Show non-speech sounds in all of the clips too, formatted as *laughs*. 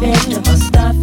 песня, поставь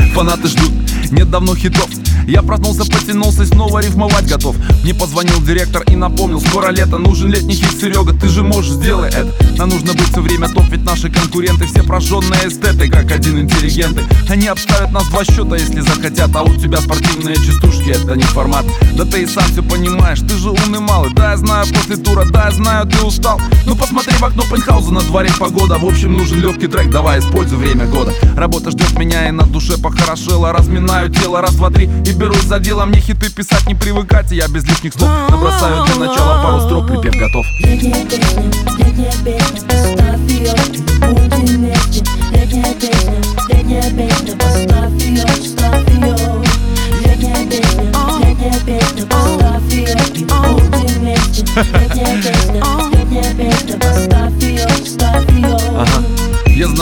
*laughs* Фанаты ждут, нет давно хитов. Я проснулся, потянулся и снова рифмовать готов. Мне позвонил директор и напомнил Скоро лето, нужен летний хит, Серега, ты же можешь, сделай это. Нам нужно быть все время топ, ведь наши конкуренты Все прожженные эстеты, как один интеллигенты. Они обставят нас два счета, если захотят А у тебя спортивные частушки, это не формат. Да ты и сам все понимаешь, ты же умный малый. Да, я знаю, после тура, да, я знаю, ты устал. Ну посмотри в окно пентхауза, на дворе погода. В общем, нужен легкий трек, давай используй время года. Работа ждет меня и на душе похорошела Разминаю тело, раз, два, три и берусь за дело Мне хиты писать не привыкать, и я без лишних слов Набросаю для начала пару строк, припев готов Летняя песня, летняя песня,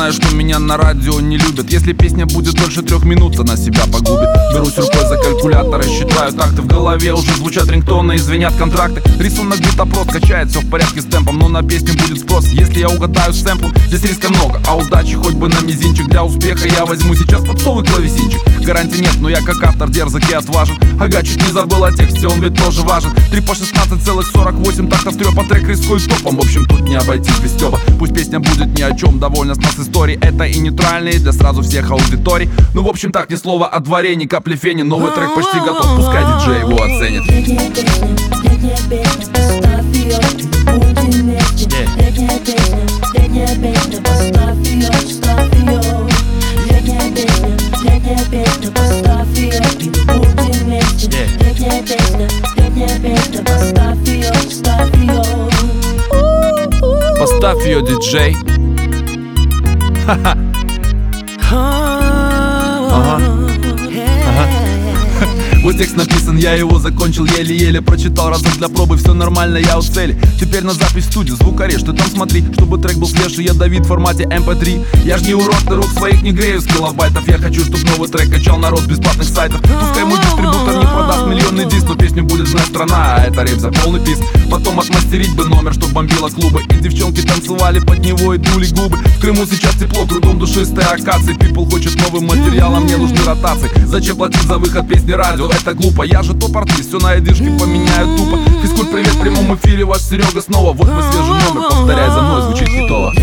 знаю, что меня на радио не любят. Если песня будет дольше трех минут, она себя погубит. Берусь рукой за калькулятор и считаю такты. В голове уже звучат рингтоны и звенят контракты. Рисунок где-то прост, качает все в порядке с темпом. Но на песню будет спрос, если я угадаю с сэмплом Здесь риска много, а удачи хоть бы на мизинчик. Для успеха я возьму сейчас подсовый клавесинчик. Гарантии нет, но я как автор дерзок и отважен. Ага, чуть не забыл о тексте, он ведь тоже важен. 3 по 16,48 тактов трёпа. Трек рискует топом, в общем тут не обойтись без стёба Пусть песня будет ни о чем, довольно с нас истории Это и нейтральные для сразу всех аудиторий. Ну в общем так, ни слова о дворе, ни капли фени. Новый трек почти готов, пускай диджей его оценит. Поставь ее, диджей Ха-ха *laughs* Ага. Текст написан, я его закончил еле-еле Прочитал разок для пробы, все нормально, я у цели. Теперь на запись студию, звукорежь, ты там смотри Чтобы трек был свежий, ядовит в формате mp3 Я ж не урод, ты рук своих не грею с килобайтов. Я хочу, чтоб новый трек качал народ бесплатных сайтов. Пускай мой дистрибутор не продаст миллионный диск Но песню будет знать страна, а это рейв за полный пис Потом отмастерить бы номер, чтоб бомбило клубы. И девчонки танцевали под него и дули губы. В Крыму сейчас тепло, кругом душистые акации. People хочет новым материалом, мне нужны ротации Зачем платить за выход песни радио? Это глупо, я же топ-артист, все на эдишке поменяю тупо. Физкульт, привет, в прямом эфире ваш Серега снова. Вот мой свежий номер, повторяй за мной, звучит хитово